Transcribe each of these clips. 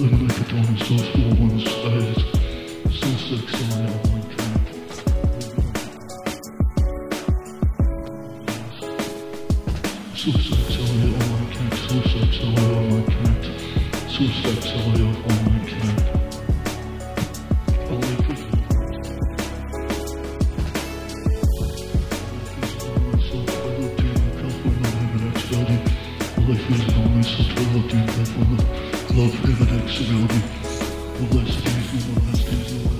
Living like a dawn, so full So sex on it, all I can't. So sex on it, all I can't. So sex on it, all I can't. All I can. Life is only so toilet and life on the love evidence around you. The last days, the last days, the last days.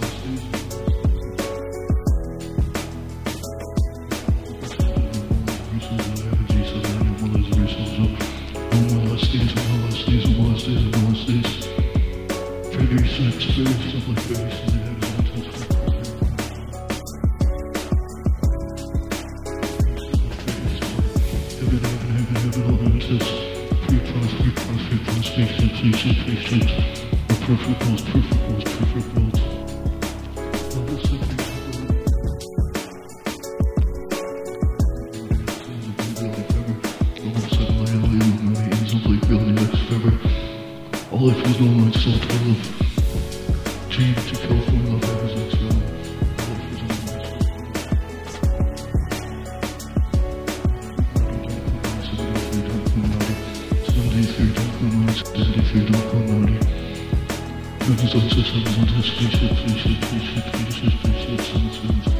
Heaven, heaven, all that is free plus, free plus, free plus, spaceship, spaceship, spaceships. The perfect perfect perfect life is one light, soul to love. Change to California, love, ever since young. All life is one light, Spaceship, spaceship, spaceship, spaceship, spaceship, spaceship, spaceship,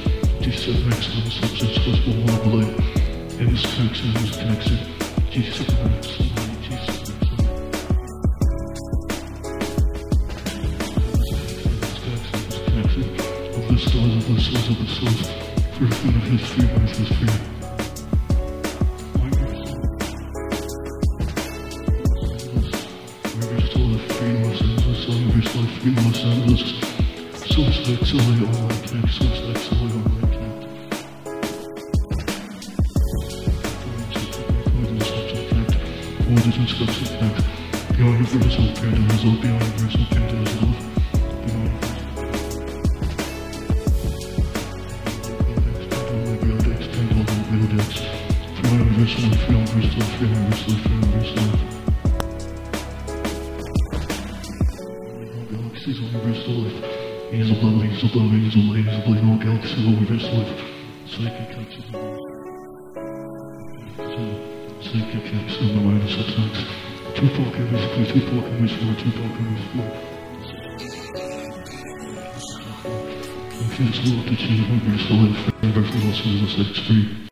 G7 excellent substance was born of light. It was connection, it was connection. G7 excellent, G7 Of the stars, of the stars, of the stars. First one of history, earth is free. Of Los Angeles, still of free Los Angeles. Suicide, silly, all I Beyond Beyond X, beyond all beyond X. Free universal, free universal, free universal, free universal. Galaxies of universal life. He's a love, he's a love, he's a light, he's a blade, all galaxies of universal life. Psychic capsule. Psychic capsule, the mind of substance. Two Pokemon, three, two Pokemon, four, two Pokemon, four. If it's will to change universal life, forever for all souls, sex free.